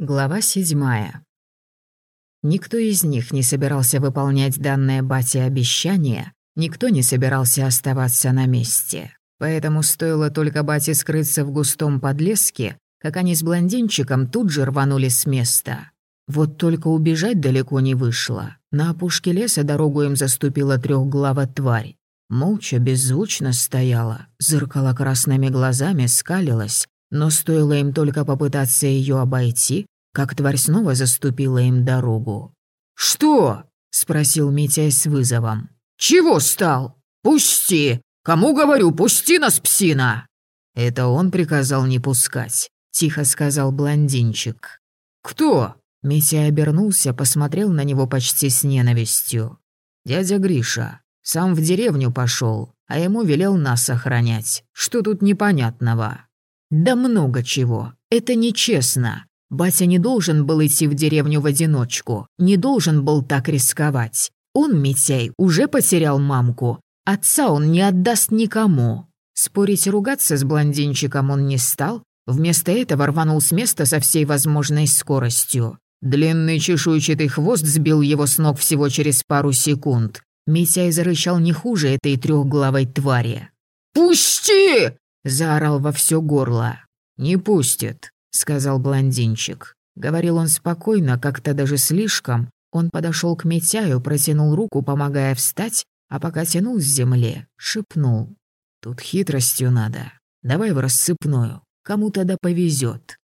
Глава седьмая. Никто из них не собирался выполнять данное Бате обещание, никто не собирался оставаться на месте. Поэтому стоило только Бате скрыться в густом подлеске, как они с блондинчиком тут же рванули с места. Вот только убежать далеко не вышло. На опушке леса дорогу им заступила трехглава тварь. Молча, беззвучно стояла, зыркала красными глазами, скалилась, но стоило им только попытаться ее обойти, как тварь снова заступила им дорогу. «Что?» — спросил Митяй с вызовом. «Чего стал? Пусти! Кому говорю, пусти нас, псина!» «Это он приказал не пускать», — тихо сказал блондинчик. «Кто?» Митя обернулся, посмотрел на него почти с ненавистью. «Дядя Гриша. Сам в деревню пошел, а ему велел нас охранять. Что тут непонятного?» Да много чего. Это нечестно. Батя не должен был идти в деревню в одиночку, не должен был так рисковать. Он, Митяй, уже потерял мамку. Отца он не отдаст никому. Спорить и ругаться с блондинчиком он не стал, вместо этого рванул с места со всей возможной скоростью. Длинный чешуйчатый хвост сбил его с ног всего через пару секунд. Митяй зарычал не хуже этой трехглавой твари. «Пусти!» Заорал во все горло. «Не пустит», — сказал блондинчик. Говорил он спокойно, как-то даже слишком. Он подошел к Митяю, протянул руку, помогая встать, а пока тянул с земли, шепнул. «Тут хитростью надо. Давай в рассыпную. Кому-то да повезет.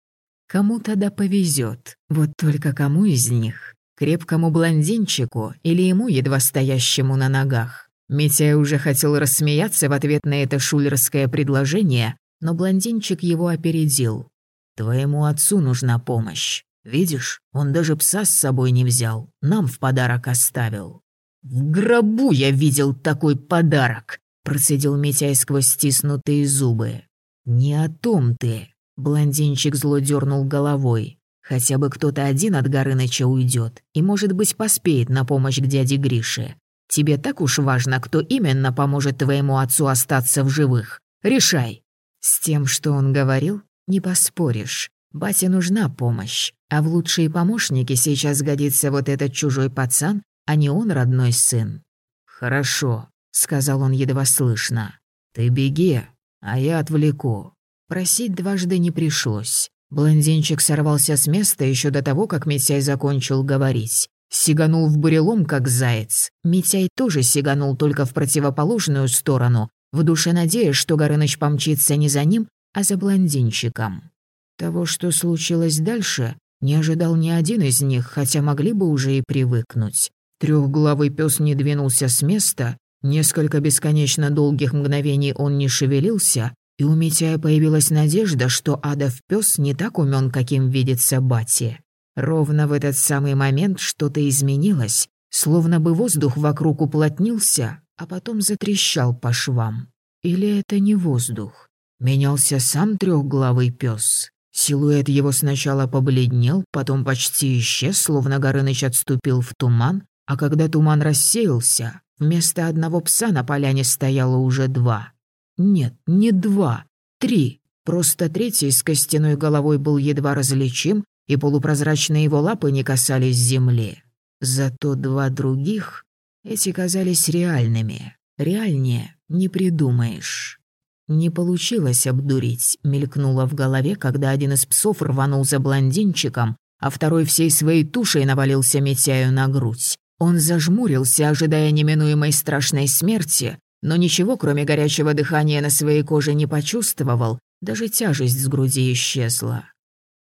Кому-то да повезет. Вот только кому из них? Крепкому блондинчику или ему, едва стоящему на ногах? Митя уже хотел рассмеяться в ответ на это шулерское предложение, но блондинчик его опередил. «Твоему отцу нужна помощь. Видишь, он даже пса с собой не взял, нам в подарок оставил». «В гробу я видел такой подарок», — процедил Митяй сквозь стиснутые зубы. «Не о том ты», — блондинчик зло дернул головой. «Хотя бы кто-то один от Горыныча уйдет и, может быть, поспеет на помощь к дяде Грише. Тебе так уж важно, кто именно поможет твоему отцу остаться в живых. Решай». С тем, что он говорил, не поспоришь. Бате нужна помощь, а в лучшие помощники сейчас годится вот этот чужой пацан, а не он родной сын. «Хорошо», — сказал он едва слышно. «Ты беги, а я отвлеку». Просить дважды не пришлось. Блондинчик сорвался с места еще до того, как Митяй закончил говорить. Сиганул в бурелом, как заяц. Митяй тоже сиганул только в противоположную сторону, в душе надеясь, что Горыныч помчится не за ним, а за блондинчиком. Того, что случилось дальше, не ожидал ни один из них, хотя могли бы уже и привыкнуть. Трехглавый пес не двинулся с места, несколько бесконечно долгих мгновений он не шевелился, и у Митяя появилась надежда, что адов пес не так умен, каким видится Бати. Ровно в этот самый момент что-то изменилось, словно бы воздух вокруг уплотнился, а потом затрещал по швам. Или это не воздух? Менялся сам трехглавый пес. Силуэт его сначала побледнел, потом почти исчез, словно Горыныч отступил в туман, а когда туман рассеялся, вместо одного пса на поляне стояло уже два. Нет, не два, три. Просто третий с костяной головой был едва различим, и полупрозрачные его лапы не касались земли. Зато два других, эти казались реальными. Реальнее не придумаешь. Не получилось обдурить, мелькнуло в голове, когда один из псов рванул за блондинчиком, а второй всей своей тушей навалился Митяю на грудь. Он зажмурился, ожидая неминуемой страшной смерти, но ничего, кроме горячего дыхания на своей коже, не почувствовал, даже тяжесть с груди исчезла.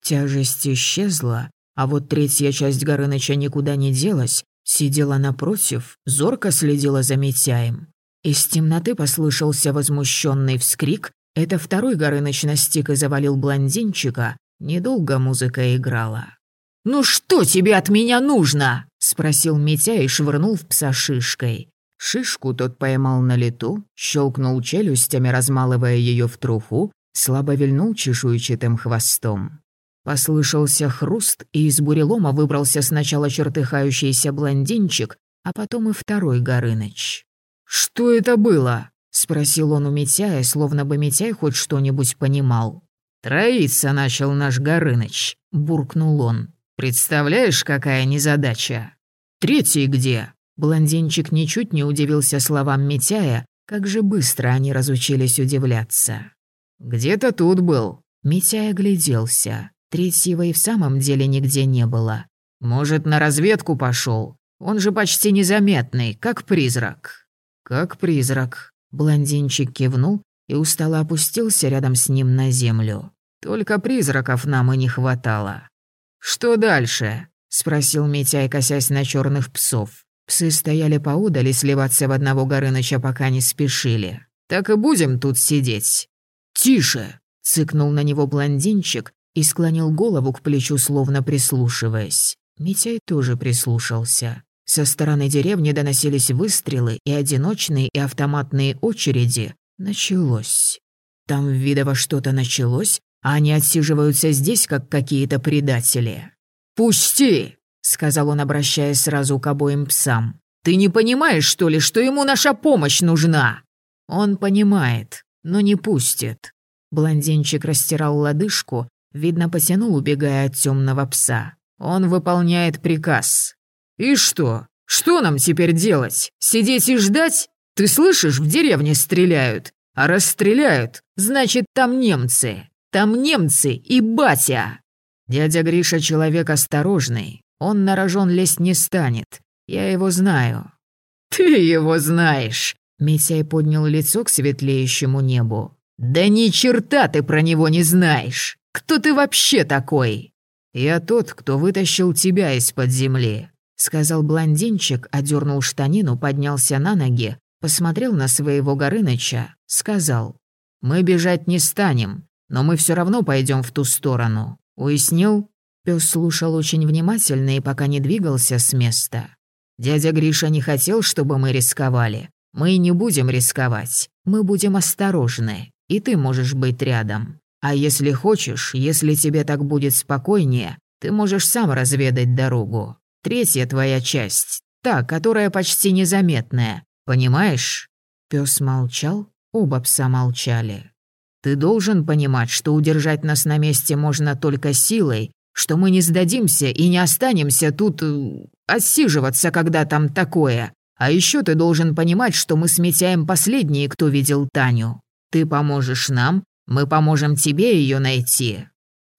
Тяжесть исчезла, а вот третья часть Горыныча никуда не делась, сидела напротив, зорко следила за Митяем. Из темноты послышался возмущенный вскрик. Это второй Горыныч настиг и завалил блондинчика. Недолго музыка играла. «Ну что тебе от меня нужно?» — спросил Митя и швырнул в пса шишкой. Шишку тот поймал на лету, щелкнул челюстями, размалывая ее в труху, слабо вильнул чешуйчатым хвостом. Послышался хруст, и из бурелома выбрался сначала чертыхающийся блондинчик, а потом и второй Горыныч. «Что это было?» — спросил он у Митяя, словно бы Митяй хоть что-нибудь понимал. «Троиться начал наш Горыныч. буркнул он. «Представляешь, какая незадача? Третий где?» Блондинчик ничуть не удивился словам Митяя, как же быстро они разучились удивляться. «Где-то тут был». Митяй огляделся. Третьего и в самом деле нигде не было. «Может, на разведку пошел? Он же почти незаметный, как призрак». «Как призрак». Блондинчик кивнул и устало опустился рядом с ним на землю. «Только призраков нам и не хватало». «Что дальше?» — спросил Митяй, косясь на черных псов. Псы стояли поудали, сливаться в одного Горыныча пока не спешили. «Так и будем тут сидеть». «Тише!» — цыкнул на него блондинчик и склонил голову к плечу, словно прислушиваясь. Митяй тоже прислушался. Со стороны деревни доносились выстрелы и одиночные, и автоматные очереди. Началось. Там видово что-то началось, а они отсиживаются здесь, как какие-то предатели. «Пусти!» — сказал он, обращаясь сразу к обоим псам. «Ты не понимаешь, что ли, что ему наша помощь нужна?» «Он понимает, но не пустит». Блондинчик растирал лодыжку, видно, потянул, убегая от темного пса. «Он выполняет приказ». «И что? Что нам теперь делать? Сидеть и ждать? Ты слышишь, в деревне стреляют. А раз стреляют, значит, там немцы. Там немцы и батя. Дядя Гриша человек осторожный. Он на рожон лезть не станет. Я его знаю. Ты его знаешь. Митяй поднял лицо к светлеющему небу. «Да ни черта ты про него не знаешь! Кто ты вообще такой?» «Я тот, кто вытащил тебя из-под земли», — сказал блондинчик, одернул штанину, поднялся на ноги, посмотрел на своего Горыныча, сказал, «Мы бежать не станем, но мы все равно пойдем в ту сторону. Уяснил?» Пес слушал очень внимательно и пока не двигался с места. «Дядя Гриша не хотел, чтобы мы рисковали. Мы не будем рисковать. Мы будем осторожны, и ты можешь быть рядом. А если хочешь, если тебе так будет спокойнее, ты можешь сам разведать дорогу. Третья твоя часть, та, которая почти незаметная, Понимаешь?» Пёс молчал, оба пса молчали. «Ты должен понимать, что удержать нас на месте можно только силой, что мы не сдадимся и не останемся тут... Э, отсиживаться, когда там такое. А еще ты должен понимать, что мы сметяем последние, кто видел Таню. Ты поможешь нам, мы поможем тебе ее найти».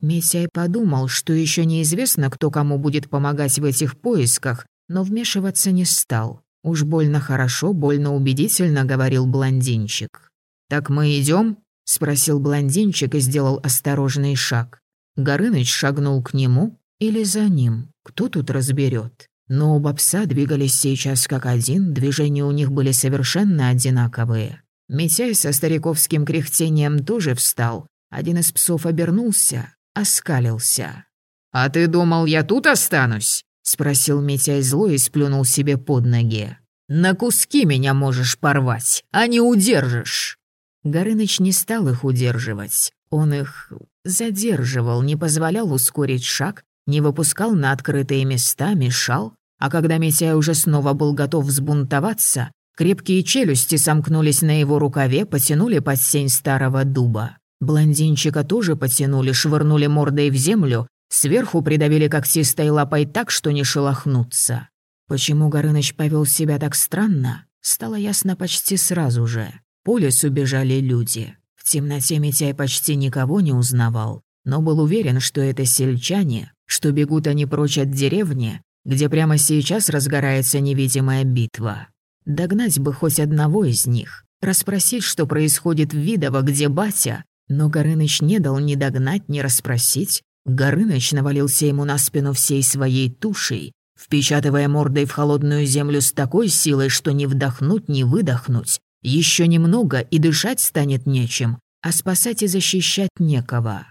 Митяй подумал, что еще неизвестно, кто кому будет помогать в этих поисках, но вмешиваться не стал. Уж больно хорошо, больно убедительно говорил блондинчик. «Так мы идем? спросил блондинчик и сделал осторожный шаг. Горыныч шагнул к нему или за ним, кто тут разберет. Но оба пса двигались сейчас как один, движения у них были совершенно одинаковые. Митяй со стариковским кряхтением тоже встал. Один из псов обернулся, оскалился. «А ты думал, я тут останусь?» — спросил Митяй зло и сплюнул себе под ноги. «На куски меня можешь порвать, а не удержишь!» Горыныч не стал их удерживать. Он их задерживал, не позволял ускорить шаг, не выпускал на открытые места, мешал. А когда Митяй уже снова был готов взбунтоваться, крепкие челюсти сомкнулись на его рукаве, потянули под сень старого дуба. Блондинчика тоже потянули, швырнули мордой в землю, Сверху придавили когтистой лапой так, что не шелохнуться. Почему Горыныч повел себя так странно, стало ясно почти сразу же. По лесу бежали люди. В темноте Митяй почти никого не узнавал, но был уверен, что это сельчане, что бегут они прочь от деревни, где прямо сейчас разгорается невидимая битва. Догнать бы хоть одного из них, расспросить, что происходит в Видово, где батя, но Горыныч не дал ни догнать, ни расспросить, Горыныч навалился ему на спину всей своей тушей, впечатывая мордой в холодную землю с такой силой, что ни вдохнуть, ни выдохнуть. Еще немного, и дышать станет нечем, а спасать и защищать некого.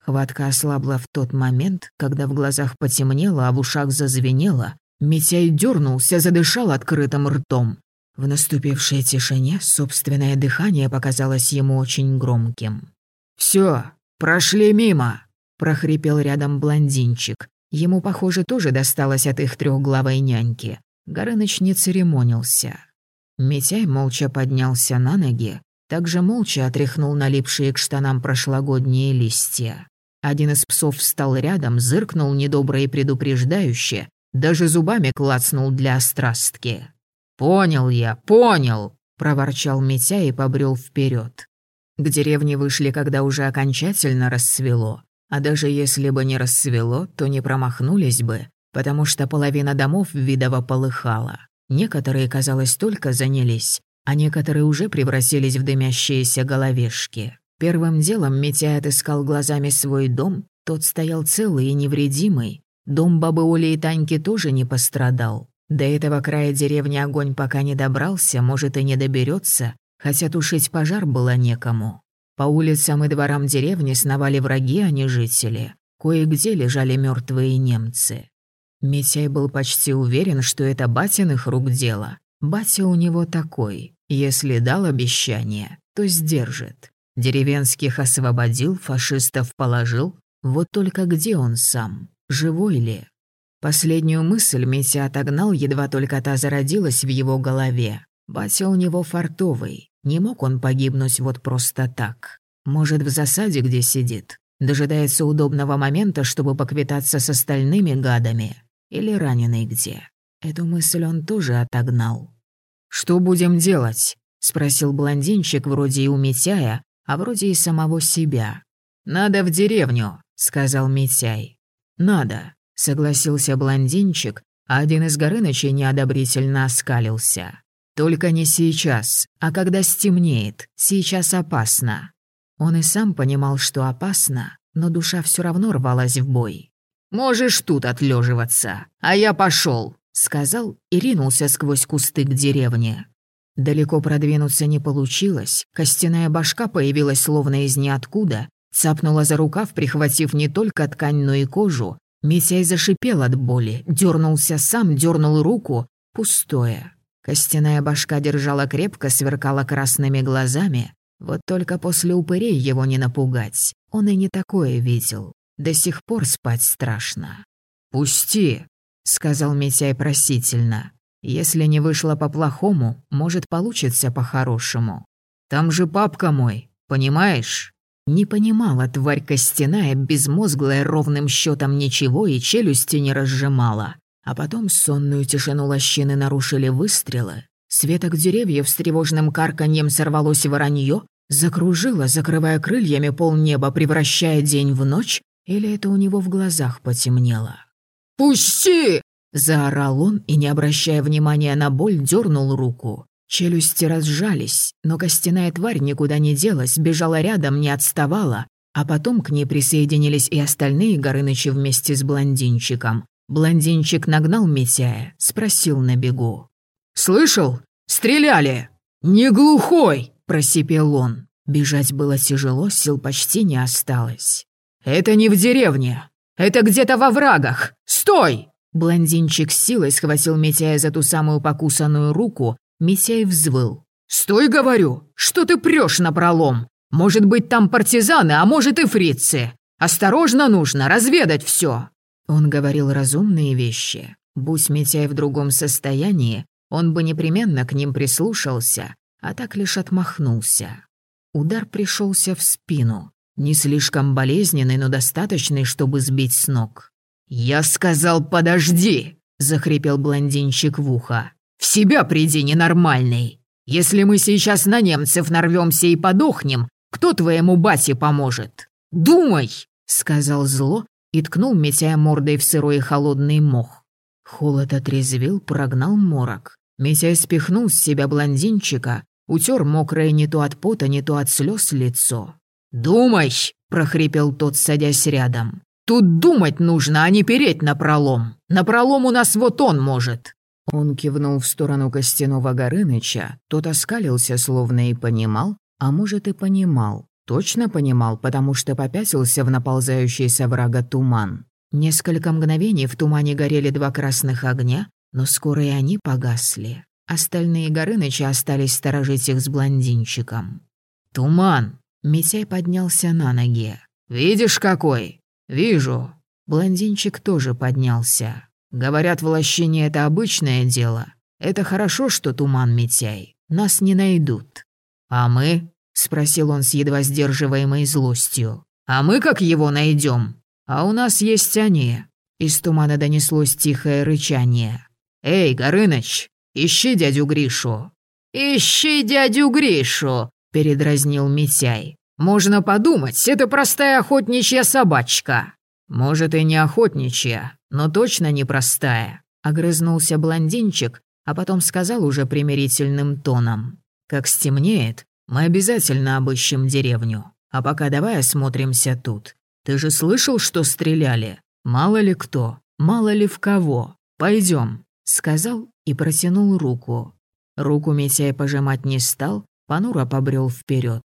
Хватка ослабла в тот момент, когда в глазах потемнело, а в ушах зазвенело. Митяй дернулся, задышал открытым ртом. В наступившей тишине собственное дыхание показалось ему очень громким. «Всё, прошли мимо!» прохрипел рядом блондинчик. Ему, похоже, тоже досталось от их трехглавой няньки. Горыныч не церемонился. Митяй молча поднялся на ноги, также молча отряхнул налипшие к штанам прошлогодние листья. Один из псов встал рядом, зыркнул недобро и предупреждающе, даже зубами клацнул для острастки. «Понял я, понял!» — проворчал Митя и побрел вперед. К деревне вышли, когда уже окончательно рассвело. А даже если бы не рассвело, то не промахнулись бы, потому что половина домов видово полыхала. Некоторые, казалось, только занялись, а некоторые уже превратились в дымящиеся головешки. Первым делом Митя отыскал глазами свой дом, тот стоял целый и невредимый. Дом бабы Оли и Таньки тоже не пострадал. До этого края деревни огонь пока не добрался, может и не доберется, хотя тушить пожар было некому. По улицам и дворам деревни сновали враги, а не жители. Кое-где лежали мертвые немцы. Митяй был почти уверен, что это батиных рук дело. Батя у него такой. Если дал обещание, то сдержит. Деревенских освободил, фашистов положил. Вот только где он сам? Живой ли? Последнюю мысль Митя отогнал, едва только та зародилась в его голове. Батя у него фартовый. Не мог он погибнуть вот просто так. Может, в засаде где сидит? Дожидается удобного момента, чтобы поквитаться с остальными гадами. Или раненый где? Эту мысль он тоже отогнал. «Что будем делать?» — спросил блондинчик вроде и у Митяя, а вроде и самого себя. «Надо в деревню», — сказал Митяй. «Надо», — согласился блондинчик, а один из Горынычей неодобрительно оскалился. «Только не сейчас, а когда стемнеет. Сейчас опасно». Он и сам понимал, что опасно, но душа все равно рвалась в бой. «Можешь тут отлеживаться, а я пошел, сказал и ринулся сквозь кусты к деревне. Далеко продвинуться не получилось, костяная башка появилась словно из ниоткуда, цапнула за рукав, прихватив не только ткань, но и кожу. Митяй зашипел от боли, дернулся сам, дернул руку. Пустое. Костяная башка держала крепко, сверкала красными глазами. Вот только после упырей его не напугать. Он и не такое видел. До сих пор спать страшно. «Пусти!» — сказал Митяй просительно. «Если не вышло по-плохому, может, получится по-хорошему. Там же папка мой, понимаешь?» Не понимала тварь костяная, безмозглая, ровным счетом ничего и челюсти не разжимала. А потом сонную тишину лощины нарушили выстрелы. Светок деревьев с тревожным карканьем сорвалось воронье, закружило, закрывая крыльями полнеба, превращая день в ночь, или это у него в глазах потемнело? «Пусти!» – заорал он и, не обращая внимания на боль, дернул руку. Челюсти разжались, но костяная тварь никуда не делась, бежала рядом, не отставала, а потом к ней присоединились и остальные Горынычи вместе с блондинчиком. Блондинчик нагнал Митяя, спросил на бегу. «Слышал? Стреляли!» «Не глухой!» – просипел он. Бежать было тяжело, сил почти не осталось. «Это не в деревне. Это где-то во врагах. Стой!» Блондинчик с силой схватил Митяя за ту самую покусанную руку. Митяй взвыл. «Стой, говорю! Что ты прешь на пролом? Может быть, там партизаны, а может и фрицы. Осторожно нужно, разведать все. Он говорил разумные вещи. Будь Митяй в другом состоянии, он бы непременно к ним прислушался, а так лишь отмахнулся. Удар пришелся в спину. Не слишком болезненный, но достаточный, чтобы сбить с ног. «Я сказал, подожди!» — захрипел блондинчик в ухо. «В себя приди, ненормальный! Если мы сейчас на немцев нарвемся и подохнем, кто твоему бате поможет? Думай!» — сказал зло и ткнул Митяя мордой в сырой и холодный мох. Холод отрезвил, прогнал морок. Митяй спихнул с себя блондинчика, утер мокрое не то от пота, не то от слез лицо. «Думай!» – прохрипел тот, садясь рядом. «Тут думать нужно, а не переть на пролом. На пролом у нас вот он может». Он кивнул в сторону костяного Горыныча, тот оскалился, словно и понимал, а может и понимал. Точно понимал, потому что попятился в наползающийся врага туман. Несколько мгновений в тумане горели два красных огня, но скоро и они погасли. Остальные Горынычи остались сторожить их с блондинчиком. «Туман!» Митяй поднялся на ноги. «Видишь, какой?» «Вижу». Блондинчик тоже поднялся. «Говорят, в лощине это обычное дело. Это хорошо, что туман, Митяй. Нас не найдут». «А мы?» — спросил он с едва сдерживаемой злостью. А мы как его найдем? А у нас есть они». Из тумана донеслось тихое рычание. «Эй, Горыныч, ищи дядю Гришу». «Ищи дядю Гришу», — передразнил Митяй. «Можно подумать, это простая охотничья собачка». «Может, и не охотничья, но точно не простая», — огрызнулся блондинчик, а потом сказал уже примирительным тоном. «Как стемнеет, мы обязательно обыщем деревню. А пока давай осмотримся тут. Ты же слышал, что стреляли? Мало ли кто, мало ли в кого. Пойдем, сказал и протянул руку. Руку Митяй пожимать не стал, понуро побрел вперед.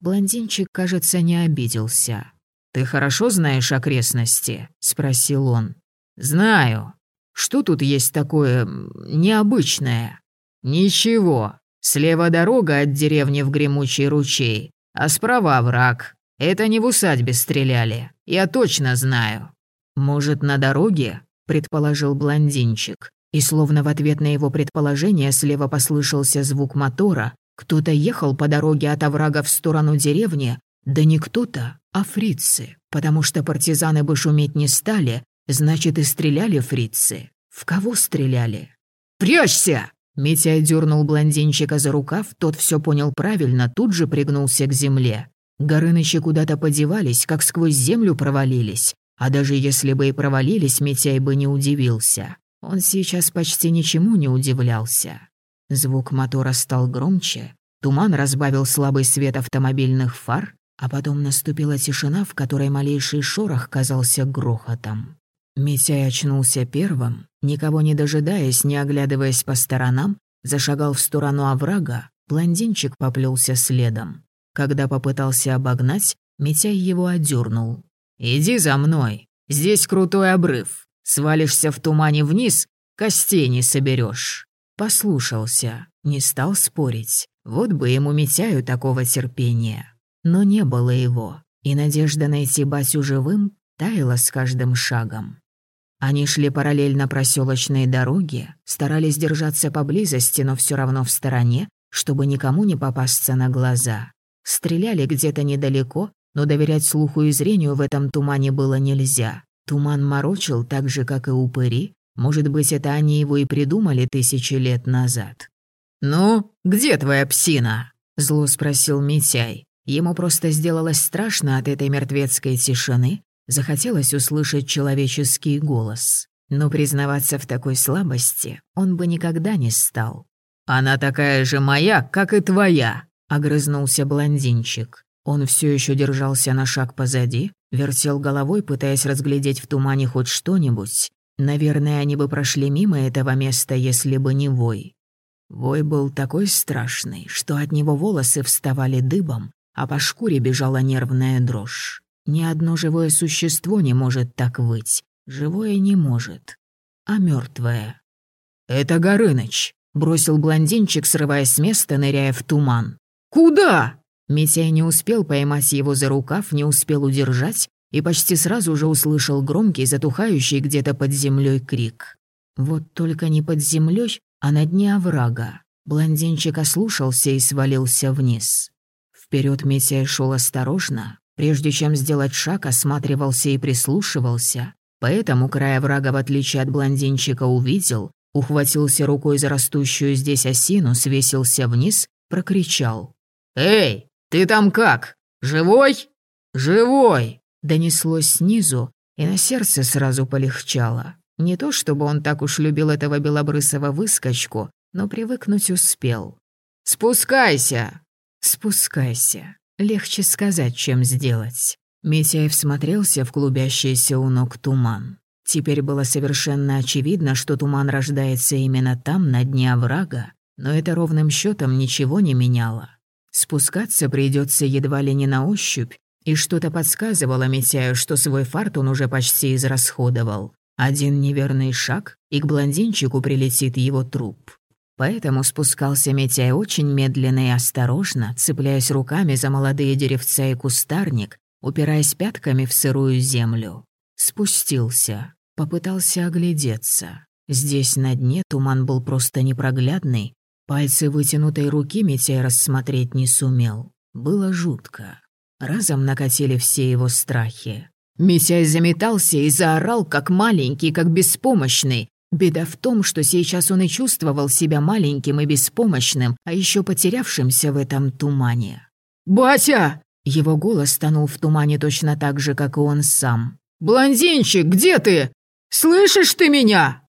Блондинчик, кажется, не обиделся. «Ты хорошо знаешь окрестности?» — спросил он. «Знаю. Что тут есть такое необычное?» «Ничего. Слева дорога от деревни в Гремучий ручей, а справа враг. Это не в усадьбе стреляли. Я точно знаю». «Может, на дороге?» — предположил блондинчик. И словно в ответ на его предположение слева послышался звук мотора. Кто-то ехал по дороге от оврага в сторону деревни. Да не кто-то, а фрицы. Потому что партизаны бы шуметь не стали, значит и стреляли фрицы. В кого стреляли? «Прячься!» Митяй дернул блондинчика за рукав, тот все понял правильно, тут же пригнулся к земле. Горынычи куда-то подевались, как сквозь землю провалились. А даже если бы и провалились, Митяй бы не удивился. Он сейчас почти ничему не удивлялся. Звук мотора стал громче, туман разбавил слабый свет автомобильных фар, а потом наступила тишина, в которой малейший шорох казался грохотом. Митяй очнулся первым, никого не дожидаясь, не оглядываясь по сторонам, зашагал в сторону оврага, блондинчик поплелся следом. Когда попытался обогнать, Митяй его одернул. «Иди за мной, здесь крутой обрыв. Свалишься в тумане вниз, костей не соберешь. Послушался, не стал спорить. Вот бы ему Митяю такого терпения. Но не было его, и надежда найти Басю живым таяла с каждым шагом. Они шли параллельно проселочной дороге, старались держаться поблизости, но все равно в стороне, чтобы никому не попасться на глаза. Стреляли где-то недалеко, но доверять слуху и зрению в этом тумане было нельзя. Туман морочил так же, как и упыри. Может быть, это они его и придумали тысячи лет назад. «Ну, где твоя псина?» — зло спросил Митяй. Ему просто сделалось страшно от этой мертвецкой тишины, Захотелось услышать человеческий голос, но признаваться в такой слабости он бы никогда не стал. «Она такая же моя, как и твоя», — огрызнулся блондинчик. Он все еще держался на шаг позади, вертел головой, пытаясь разглядеть в тумане хоть что-нибудь. Наверное, они бы прошли мимо этого места, если бы не вой. Вой был такой страшный, что от него волосы вставали дыбом, а по шкуре бежала нервная дрожь. Ни одно живое существо не может так выть. Живое не может. А мертвое. «Это Горыныч», — бросил блондинчик, срываясь с места, ныряя в туман. «Куда?» Митяй не успел поймать его за рукав, не успел удержать и почти сразу же услышал громкий, затухающий где-то под землей крик. Вот только не под землей, а на дне оврага. Блондинчик ослушался и свалился вниз. Вперед Митяй шел осторожно, Прежде чем сделать шаг, осматривался и прислушивался. Поэтому края врага, в отличие от блондинчика, увидел, ухватился рукой за растущую здесь осину, свесился вниз, прокричал. «Эй, ты там как? Живой? Живой!» Донеслось снизу, и на сердце сразу полегчало. Не то чтобы он так уж любил этого белобрысого выскочку, но привыкнуть успел. «Спускайся!» «Спускайся!» Легче сказать, чем сделать. Митяев смотрелся в клубящийся у ног туман. Теперь было совершенно очевидно, что туман рождается именно там, на дне оврага, но это ровным счетом ничего не меняло. Спускаться придется едва ли не на ощупь, и что-то подсказывало Митяю, что свой фарт он уже почти израсходовал. Один неверный шаг, и к блондинчику прилетит его труп. Поэтому спускался Митяй очень медленно и осторожно, цепляясь руками за молодые деревца и кустарник, упираясь пятками в сырую землю. Спустился, попытался оглядеться. Здесь на дне туман был просто непроглядный, пальцы вытянутой руки Митяй рассмотреть не сумел. Было жутко. Разом накатили все его страхи. Митяй заметался и заорал, как маленький, как беспомощный. Беда в том, что сейчас он и чувствовал себя маленьким и беспомощным, а еще потерявшимся в этом тумане. «Батя!» Его голос тонул в тумане точно так же, как и он сам. «Блондинчик, где ты? Слышишь ты меня?»